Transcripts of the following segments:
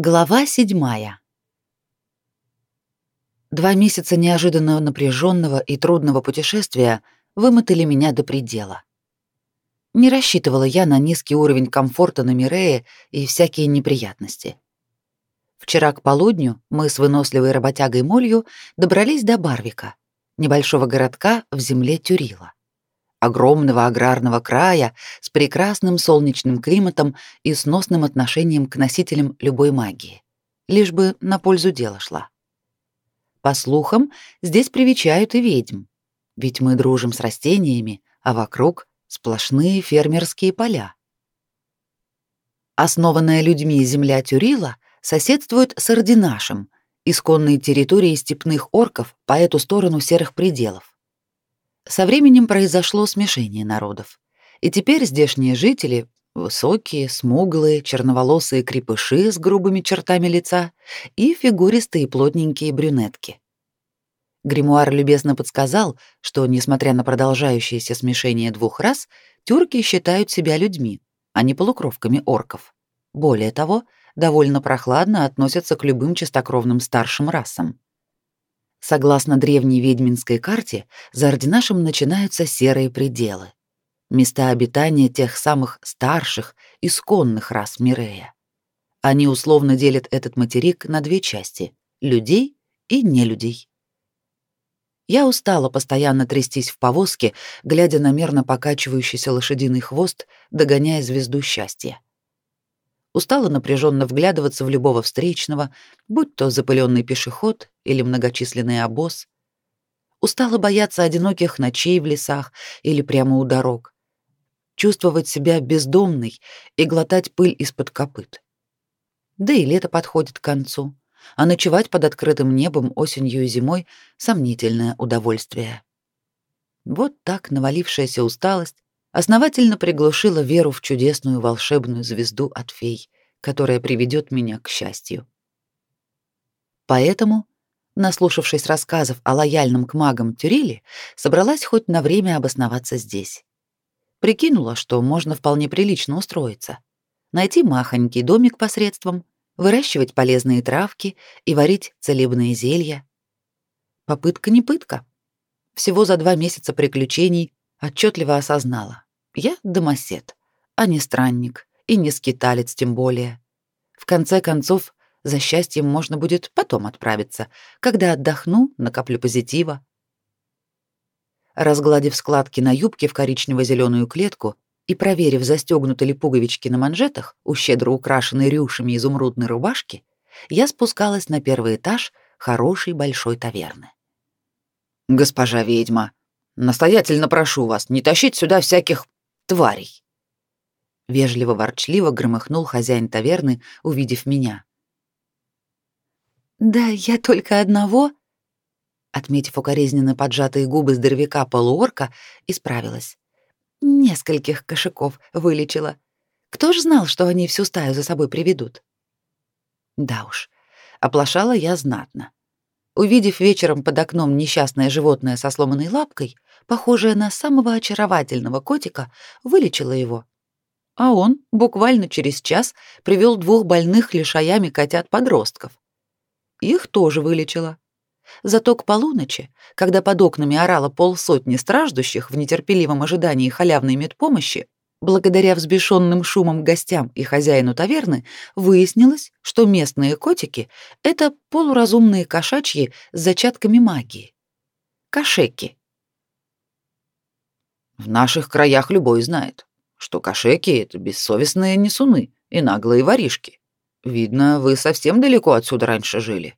Глава седьмая. Два месяца неожиданно напряженного и трудного путешествия вымотали меня до предела. Не рассчитывала я на низкий уровень комфорта на Мирее и всякие неприятности. Вчера к полудню мы с выносливой работягой Молью добрались до Барвика, небольшого городка в земле Тюрила огромного аграрного края с прекрасным солнечным климатом и сносным отношением к носителям любой магии, лишь бы на пользу дела шла. По слухам, здесь привечают и ведьм, ведь мы дружим с растениями, а вокруг сплошные фермерские поля. Основанная людьми земля Тюрила соседствует с Ординашем, исконной территорией степных орков по эту сторону серых пределов. Со временем произошло смешение народов. И теперь здешние жители — высокие, смуглые, черноволосые крепыши с грубыми чертами лица и фигуристые плотненькие брюнетки. Гримуар любезно подсказал, что, несмотря на продолжающееся смешение двух рас, тюрки считают себя людьми, а не полукровками орков. Более того, довольно прохладно относятся к любым чистокровным старшим расам. Согласно древней ведьминской карте, за Ординашем начинаются серые пределы. Места обитания тех самых старших, исконных рас Мирея. Они условно делят этот материк на две части — людей и нелюдей. Я устала постоянно трястись в повозке, глядя на мерно покачивающийся лошадиный хвост, догоняя звезду счастья устала напряженно вглядываться в любого встречного, будь то запыленный пешеход или многочисленный обоз. Устала бояться одиноких ночей в лесах или прямо у дорог. Чувствовать себя бездомной и глотать пыль из-под копыт. Да и лето подходит к концу, а ночевать под открытым небом осенью и зимой — сомнительное удовольствие. Вот так навалившаяся усталость основательно приглушила веру в чудесную волшебную звезду от фей, которая приведет меня к счастью. Поэтому, наслушавшись рассказов о лояльном к магам Тюриле, собралась хоть на время обосноваться здесь. Прикинула, что можно вполне прилично устроиться. Найти махонький домик посредством, выращивать полезные травки и варить целебные зелья. Попытка не пытка. Всего за два месяца приключений отчетливо осознала. Я домосед, а не странник, и не скиталец тем более. В конце концов, за счастьем можно будет потом отправиться, когда отдохну, накоплю позитива. Разгладив складки на юбке в коричнево зеленую клетку и проверив, застегнуты ли пуговички на манжетах у щедро украшенной рюшами изумрудной рубашки, я спускалась на первый этаж хорошей большой таверны. «Госпожа ведьма», Настоятельно прошу вас не тащить сюда всяких тварей. Вежливо-ворчливо громыхнул хозяин таверны, увидев меня. «Да я только одного...» Отметив укоризненно поджатые губы здоровяка полуорка, исправилась. «Нескольких кошаков вылечила. Кто ж знал, что они всю стаю за собой приведут?» Да уж, оплошала я знатно. Увидев вечером под окном несчастное животное со сломанной лапкой, похожее на самого очаровательного котика, вылечила его. А он буквально через час привел двух больных лишаями котят-подростков. Их тоже вылечила. Зато к полуночи, когда под окнами орало полсотни страждущих в нетерпеливом ожидании халявной медпомощи, Благодаря взбешенным шумом гостям и хозяину таверны выяснилось, что местные котики — это полуразумные кошачьи с зачатками магии. Кошеки. В наших краях любой знает, что кошеки — это бессовестные несуны и наглые воришки. Видно, вы совсем далеко отсюда раньше жили.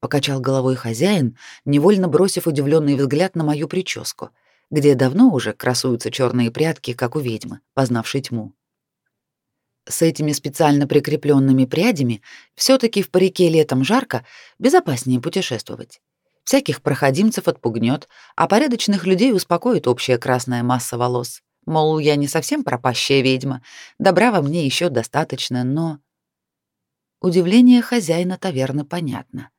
Покачал головой хозяин, невольно бросив удивленный взгляд на мою прическу — где давно уже красуются черные прядки, как у ведьмы, познавшей тьму. С этими специально прикрепленными прядями все таки в парике летом жарко, безопаснее путешествовать. Всяких проходимцев отпугнет, а порядочных людей успокоит общая красная масса волос. Мол, я не совсем пропащая ведьма, добра во мне еще достаточно, но... Удивление хозяина таверны понятно.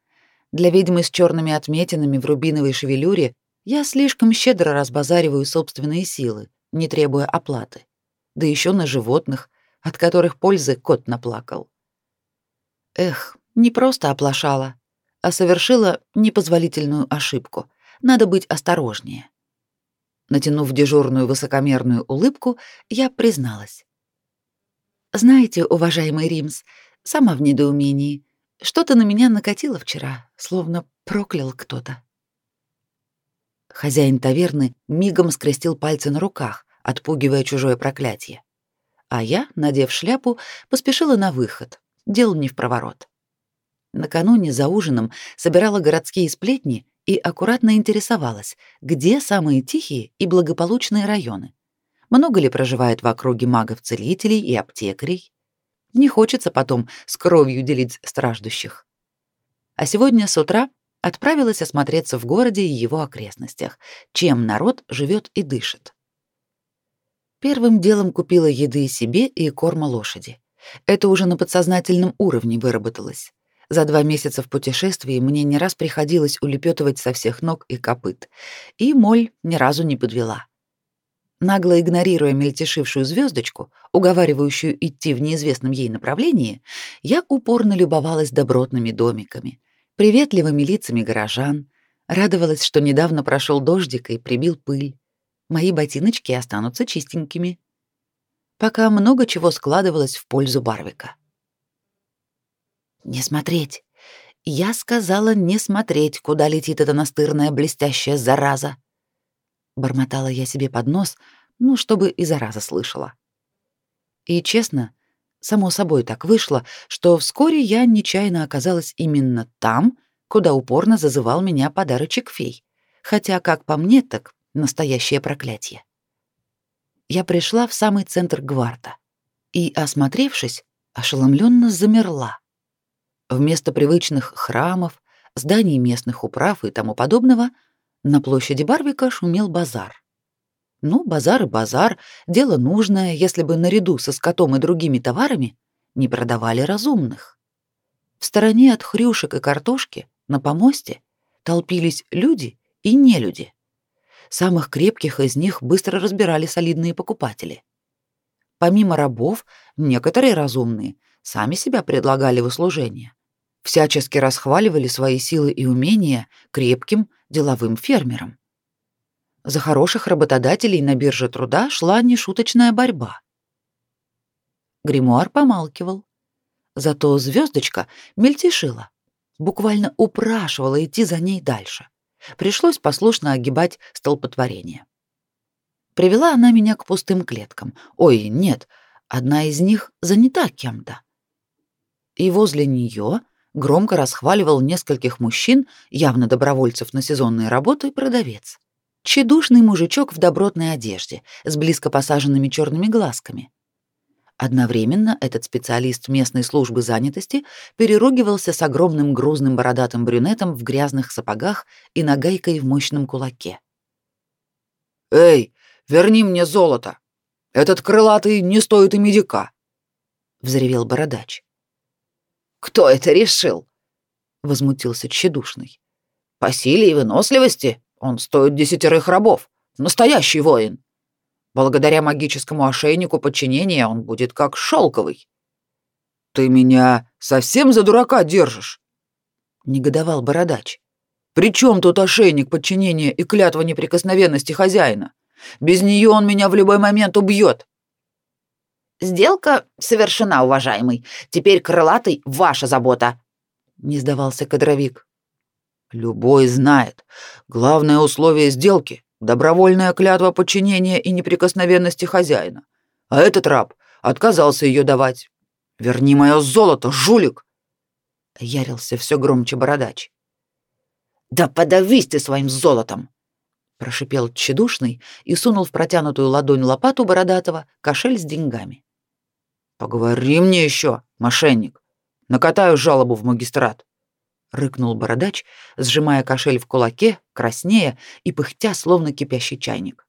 Для ведьмы с черными отметинами в рубиновой шевелюре я слишком щедро разбазариваю собственные силы, не требуя оплаты. Да еще на животных, от которых пользы кот наплакал. Эх, не просто оплошала, а совершила непозволительную ошибку. Надо быть осторожнее. Натянув дежурную высокомерную улыбку, я призналась. «Знаете, уважаемый Римс, сама в недоумении. Что-то на меня накатило вчера, словно проклял кто-то». Хозяин таверны мигом скрестил пальцы на руках, отпугивая чужое проклятие. А я, надев шляпу, поспешила на выход. Дел не в проворот. Накануне за ужином собирала городские сплетни и аккуратно интересовалась, где самые тихие и благополучные районы. Много ли проживает в округе магов-целителей и аптекарей? Не хочется потом с кровью делить страждущих. А сегодня с утра отправилась осмотреться в городе и его окрестностях, чем народ живет и дышит. Первым делом купила еды себе и корма лошади. Это уже на подсознательном уровне выработалось. За два месяца в путешествии мне не раз приходилось улепетывать со всех ног и копыт, и моль ни разу не подвела. Нагло игнорируя мельтешившую звездочку, уговаривающую идти в неизвестном ей направлении, я упорно любовалась добротными домиками, приветливыми лицами горожан, радовалась, что недавно прошел дождик и прибил пыль. Мои ботиночки останутся чистенькими. Пока много чего складывалось в пользу Барвика. Не смотреть. Я сказала не смотреть, куда летит эта настырная блестящая зараза. Бормотала я себе под нос, ну, чтобы и зараза слышала. И честно, само собой так вышло, что вскоре я нечаянно оказалась именно там, куда упорно зазывал меня подарочек фей. Хотя, как по мне, так настоящее проклятие. Я пришла в самый центр Гварта и, осмотревшись, ошеломленно замерла. Вместо привычных храмов, зданий местных управ и тому подобного на площади Барвика шумел базар. Ну, базар и базар, дело нужное, если бы наряду со скотом и другими товарами не продавали разумных. В стороне от хрюшек и картошки, на помосте, толпились люди и нелюди. Самых крепких из них быстро разбирали солидные покупатели. Помимо рабов, некоторые разумные сами себя предлагали в услужение. Всячески расхваливали свои силы и умения крепким деловым фермерам. За хороших работодателей на бирже труда шла нешуточная борьба. Гримуар помалкивал. Зато звездочка мельтешила, буквально упрашивала идти за ней дальше. Пришлось послушно огибать столпотворение. Привела она меня к пустым клеткам. Ой, нет, одна из них занята кем-то. И возле нее громко расхваливал нескольких мужчин, явно добровольцев на сезонные работы, продавец. Чедушный мужичок в добротной одежде, с близко посаженными черными глазками. Одновременно этот специалист местной службы занятости переругивался с огромным грузным бородатым брюнетом в грязных сапогах и нагайкой в мощном кулаке. «Эй, верни мне золото! Этот крылатый не стоит и медика!» — взревел бородач. «Кто это решил?» — возмутился тщедушный. «По силе и выносливости он стоит десятерых рабов. Настоящий воин. Благодаря магическому ошейнику подчинения он будет как шелковый. Ты меня совсем за дурака держишь? негодовал бородач. При чем тут ошейник подчинения и клятва неприкосновенности хозяина? Без нее он меня в любой момент убьет. Сделка совершена, уважаемый. Теперь крылатый ваша забота. Не сдавался кадровик. Любой знает. Главное условие сделки — добровольная клятва подчинения и неприкосновенности хозяина. А этот раб отказался ее давать. Верни мое золото, жулик!» Ярился все громче бородач. «Да подавись ты своим золотом!» прошипел тщедушный и сунул в протянутую ладонь лопату бородатого кошель с деньгами. «Поговори мне еще, мошенник. Накатаю жалобу в магистрат» рыкнул бородач, сжимая кошель в кулаке, краснея и пыхтя, словно кипящий чайник.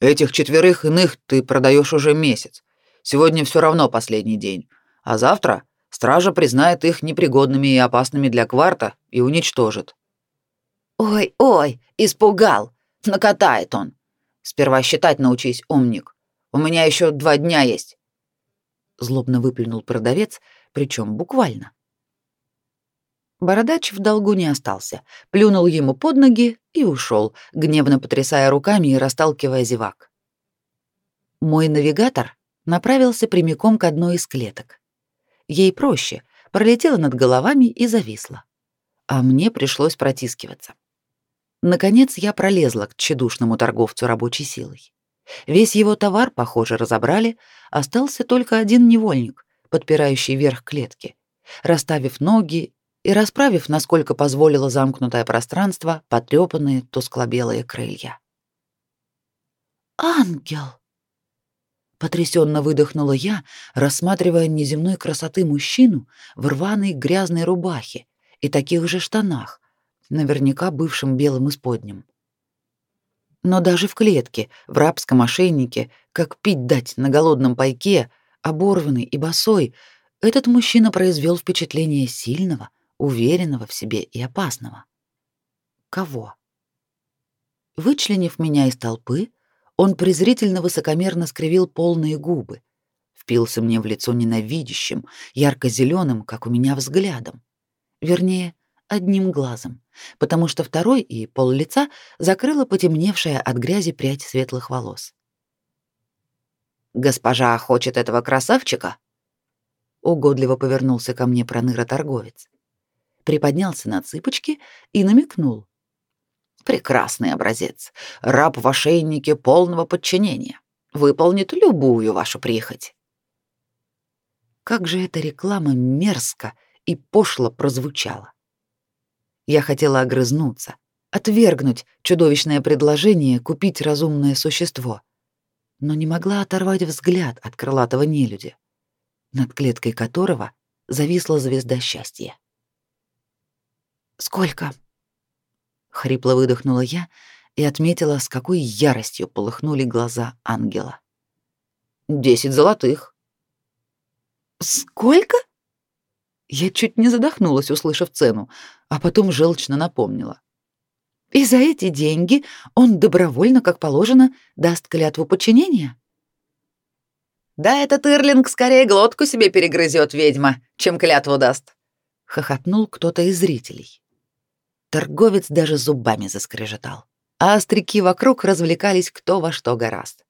Этих четверых иных ты продаешь уже месяц. Сегодня все равно последний день, а завтра стража признает их непригодными и опасными для кварта и уничтожит. Ой, ой, испугал. Накатает он. Сперва считать научись, умник. У меня еще два дня есть. Злобно выплюнул продавец, причем буквально. Бородач в долгу не остался, плюнул ему под ноги и ушел, гневно потрясая руками и расталкивая зевак. Мой навигатор направился прямиком к одной из клеток. Ей проще, пролетела над головами и зависла. А мне пришлось протискиваться. Наконец я пролезла к тщедушному торговцу рабочей силой. Весь его товар, похоже, разобрали, остался только один невольник, подпирающий верх клетки. Расставив ноги и расправив, насколько позволило замкнутое пространство, потрепанные тускло-белые крылья. «Ангел!» Потрясенно выдохнула я, рассматривая неземной красоты мужчину в рваной грязной рубахе и таких же штанах, наверняка бывшим белым исподним. Но даже в клетке, в рабском ошейнике, как пить дать на голодном пайке, оборванный и босой, этот мужчина произвел впечатление сильного, уверенного в себе и опасного. Кого? Вычленив меня из толпы, он презрительно высокомерно скривил полные губы, впился мне в лицо ненавидящим, ярко зеленым как у меня, взглядом. Вернее, одним глазом, потому что второй и пол лица закрыла потемневшая от грязи прядь светлых волос. «Госпожа хочет этого красавчика?» Угодливо повернулся ко мне проныра-торговец приподнялся на цыпочки и намекнул. «Прекрасный образец. Раб в ошейнике полного подчинения. Выполнит любую вашу прихоть». Как же эта реклама мерзко и пошло прозвучала. Я хотела огрызнуться, отвергнуть чудовищное предложение купить разумное существо, но не могла оторвать взгляд от крылатого нелюдя, над клеткой которого зависла звезда счастья. Сколько? Хрипло выдохнула я и отметила, с какой яростью полыхнули глаза ангела. «Десять золотых». «Сколько?» Я чуть не задохнулась, услышав цену, а потом желчно напомнила. «И за эти деньги он добровольно, как положено, даст клятву подчинения?» «Да этот Ирлинг скорее глотку себе перегрызет, ведьма, чем клятву даст», — хохотнул кто-то из зрителей. Торговец даже зубами заскрежетал, а остряки вокруг развлекались кто во что гораст.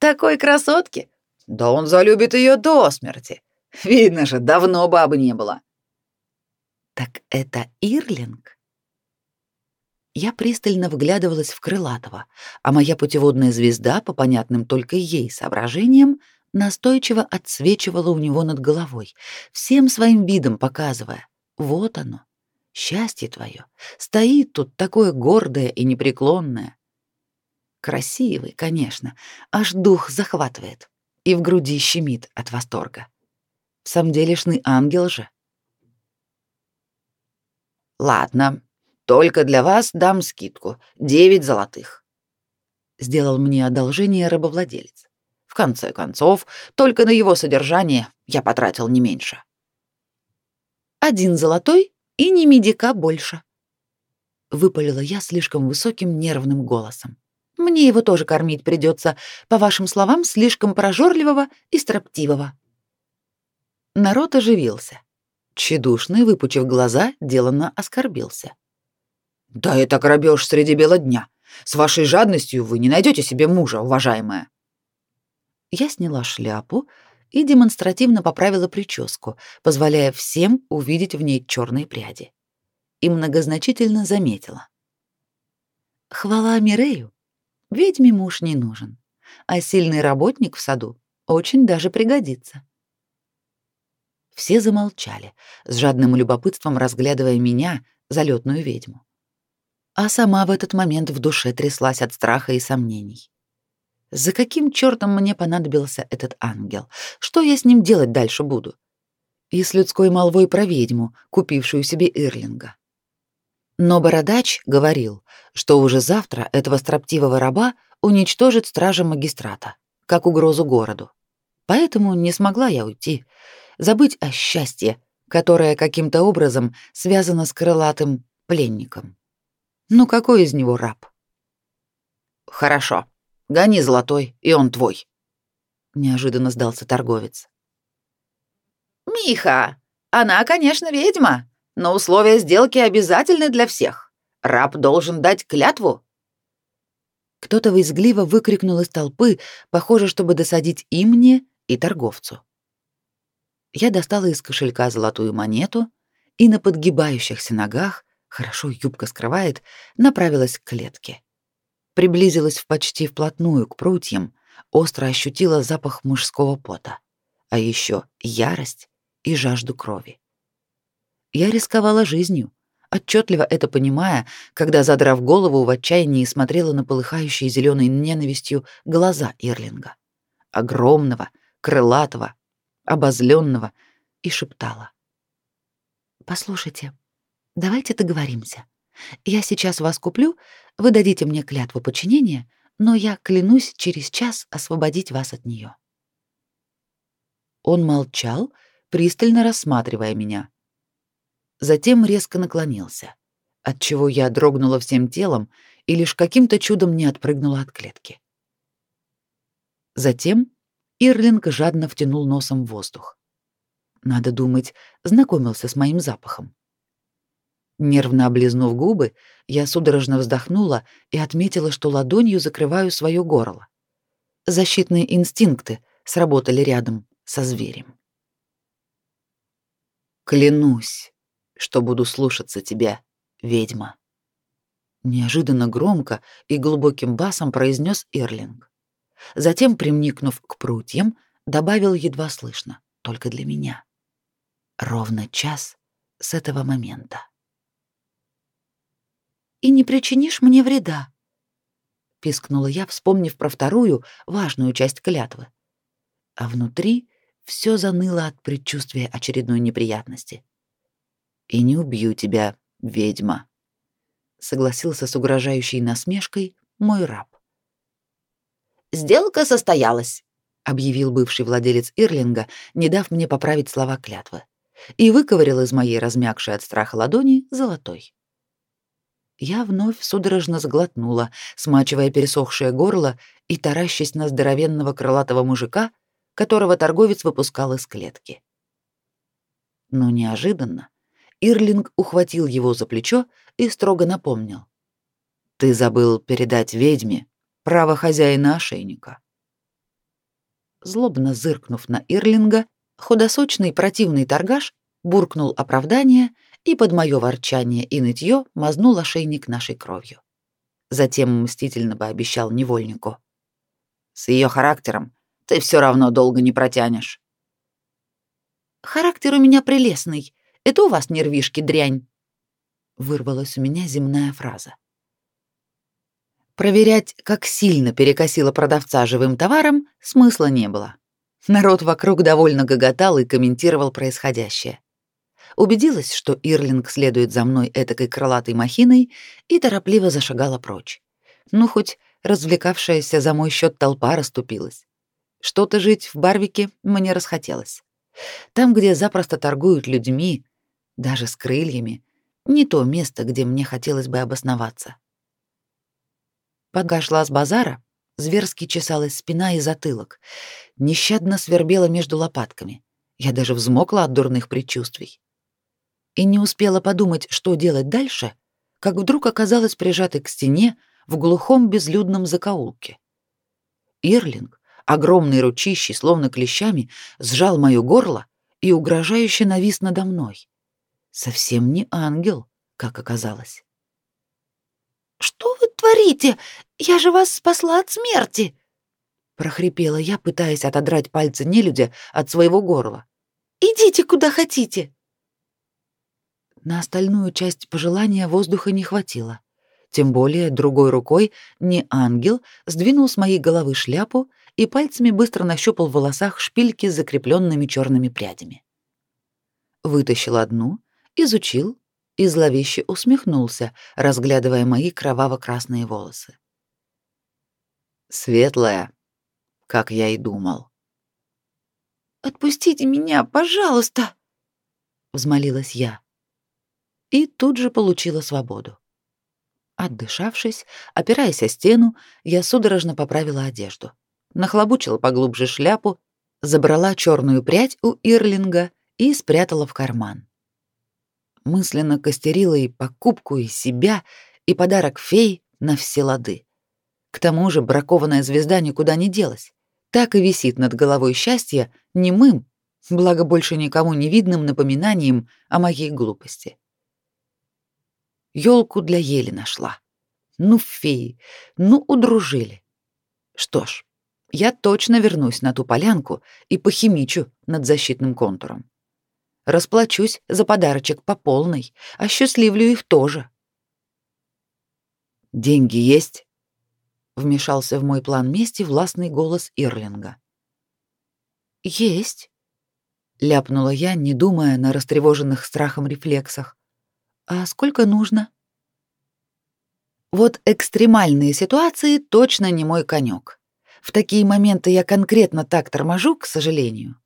«Такой красотки? Да он залюбит ее до смерти. Видно же, давно бабы не было». «Так это Ирлинг?» Я пристально вглядывалась в Крылатого, а моя путеводная звезда, по понятным только ей соображениям, настойчиво отсвечивала у него над головой, всем своим видом показывая. Вот оно, Счастье твое стоит тут такое гордое и непреклонное. Красивый, конечно, аж дух захватывает и в груди щемит от восторга. В самом делешный ангел же. Ладно, только для вас дам скидку девять золотых. Сделал мне одолжение рабовладелец. В конце концов, только на его содержание я потратил не меньше. Один золотой и не медика больше. Выпалила я слишком высоким нервным голосом. Мне его тоже кормить придется, по вашим словам, слишком прожорливого и строптивого. Народ оживился. Чедушный, выпучив глаза, деланно оскорбился. «Да это грабеж среди бела дня. С вашей жадностью вы не найдете себе мужа, уважаемая». Я сняла шляпу и демонстративно поправила прическу, позволяя всем увидеть в ней черные пряди. И многозначительно заметила. Хвала Мирею, ведьме муж не нужен, а сильный работник в саду очень даже пригодится. Все замолчали, с жадным любопытством разглядывая меня, залетную ведьму. А сама в этот момент в душе тряслась от страха и сомнений. За каким чертом мне понадобился этот ангел? Что я с ним делать дальше буду? И с людской молвой про ведьму, купившую себе Ирлинга. Но Бородач говорил, что уже завтра этого строптивого раба уничтожит стража магистрата, как угрозу городу. Поэтому не смогла я уйти, забыть о счастье, которое каким-то образом связано с крылатым пленником. Ну какой из него раб? Хорошо, Гони золотой, и он твой. Неожиданно сдался торговец. Миха, она, конечно, ведьма, но условия сделки обязательны для всех. Раб должен дать клятву. Кто-то визгливо выкрикнул из толпы, похоже, чтобы досадить и мне, и торговцу. Я достала из кошелька золотую монету и на подгибающихся ногах, хорошо юбка скрывает, направилась к клетке. Приблизилась почти вплотную к прутьям, остро ощутила запах мужского пота, а еще ярость и жажду крови. Я рисковала жизнью, отчетливо это понимая, когда, задрав голову, в отчаянии смотрела на полыхающие зеленой ненавистью глаза Ирлинга. Огромного, крылатого, обозленного, и шептала. «Послушайте, давайте договоримся. Я сейчас вас куплю, вы дадите мне клятву подчинения, но я клянусь через час освободить вас от нее. Он молчал, пристально рассматривая меня. Затем резко наклонился, отчего я дрогнула всем телом и лишь каким-то чудом не отпрыгнула от клетки. Затем Ирлинг жадно втянул носом воздух. Надо думать, знакомился с моим запахом. Нервно облизнув губы, я судорожно вздохнула и отметила, что ладонью закрываю свое горло. Защитные инстинкты сработали рядом со зверем. Клянусь, что буду слушаться тебя, ведьма. Неожиданно громко и глубоким басом произнес Ирлинг. Затем, примникнув к прутьям, добавил едва слышно, только для меня. Ровно час с этого момента и не причинишь мне вреда, пискнула я, вспомнив про вторую, важную часть клятвы. А внутри все заныло от предчувствия очередной неприятности. И не убью тебя, ведьма, согласился с угрожающей насмешкой мой раб. Сделка состоялась, объявил бывший владелец Ирлинга, не дав мне поправить слова клятвы, и выковырял из моей размягшей от страха ладони золотой. Я вновь судорожно сглотнула, смачивая пересохшее горло и таращась на здоровенного крылатого мужика, которого торговец выпускал из клетки. Но неожиданно Ирлинг ухватил его за плечо и строго напомнил. «Ты забыл передать ведьме право хозяина ошейника». Злобно зыркнув на Ирлинга, худосочный противный торгаш буркнул оправдание и под моё ворчание и нытье мазнул ошейник нашей кровью. Затем мстительно пообещал невольнику. «С ее характером ты все равно долго не протянешь». «Характер у меня прелестный. Это у вас нервишки, дрянь», — вырвалась у меня земная фраза. Проверять, как сильно перекосило продавца живым товаром, смысла не было. Народ вокруг довольно гоготал и комментировал происходящее убедилась, что Ирлинг следует за мной этакой крылатой махиной и торопливо зашагала прочь. Ну, хоть развлекавшаяся за мой счет толпа расступилась. Что-то жить в Барвике мне расхотелось. Там, где запросто торгуют людьми, даже с крыльями, не то место, где мне хотелось бы обосноваться. Пока шла с базара, зверски чесалась спина и затылок, нещадно свербела между лопатками. Я даже взмокла от дурных предчувствий и не успела подумать, что делать дальше, как вдруг оказалась прижатой к стене в глухом безлюдном закоулке. Ирлинг, огромный ручищий, словно клещами, сжал моё горло и угрожающе навис надо мной. Совсем не ангел, как оказалось. «Что вы творите? Я же вас спасла от смерти!» прохрипела я, пытаясь отодрать пальцы нелюдя от своего горла. «Идите куда хотите!» На остальную часть пожелания воздуха не хватило. Тем более другой рукой не ангел сдвинул с моей головы шляпу и пальцами быстро нащупал в волосах шпильки с закрепленными черными прядями. Вытащил одну, изучил и зловеще усмехнулся, разглядывая мои кроваво-красные волосы. Светлая, как я и думал. «Отпустите меня, пожалуйста!» — взмолилась я и тут же получила свободу. Отдышавшись, опираясь о стену, я судорожно поправила одежду, нахлобучила поглубже шляпу, забрала черную прядь у Ирлинга и спрятала в карман. мысленно костерила и покупку, и себя, и подарок фей на все лады. К тому же бракованная звезда никуда не делась. Так и висит над головой счастье немым, благо больше никому не видным напоминанием о моей глупости. Ёлку для ели нашла. Ну, феи, ну, удружили. Что ж, я точно вернусь на ту полянку и похимичу над защитным контуром. Расплачусь за подарочек по полной, осчастливлю их тоже. «Деньги есть?» — вмешался в мой план мести властный голос Ирлинга. «Есть», — ляпнула я, не думая на растревоженных страхом рефлексах. «А сколько нужно?» Вот экстремальные ситуации точно не мой конек. В такие моменты я конкретно так торможу, к сожалению.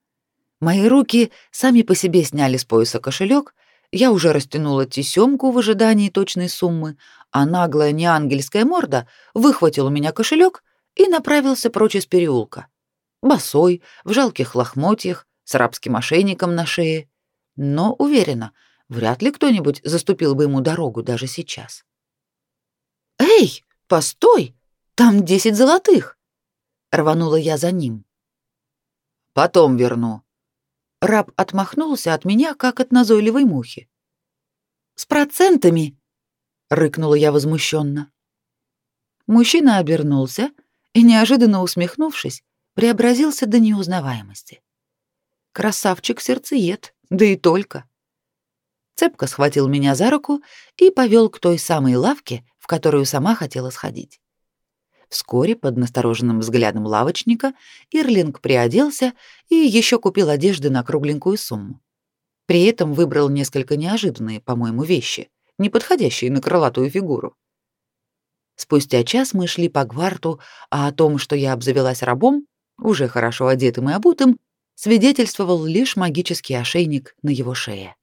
Мои руки сами по себе сняли с пояса кошелек, я уже растянула тесемку в ожидании точной суммы, а наглая неангельская морда выхватил у меня кошелек и направился прочь из переулка. Босой, в жалких лохмотьях, с арабским ошейником на шее. Но, уверена, вряд ли кто-нибудь заступил бы ему дорогу даже сейчас. «Эй, постой! Там десять золотых!» Рванула я за ним. «Потом верну», Раб отмахнулся от меня, как от назойливой мухи. «С процентами!» — рыкнула я возмущенно. Мужчина обернулся и, неожиданно усмехнувшись, преобразился до неузнаваемости. Красавчик-сердцеед, да и только. Цепко схватил меня за руку и повел к той самой лавке, в которую сама хотела сходить. Вскоре под настороженным взглядом лавочника Ирлинг приоделся и еще купил одежды на кругленькую сумму. При этом выбрал несколько неожиданные, по-моему, вещи, не подходящие на крылатую фигуру. Спустя час мы шли по гварту, а о том, что я обзавелась рабом, уже хорошо одетым и обутым, свидетельствовал лишь магический ошейник на его шее.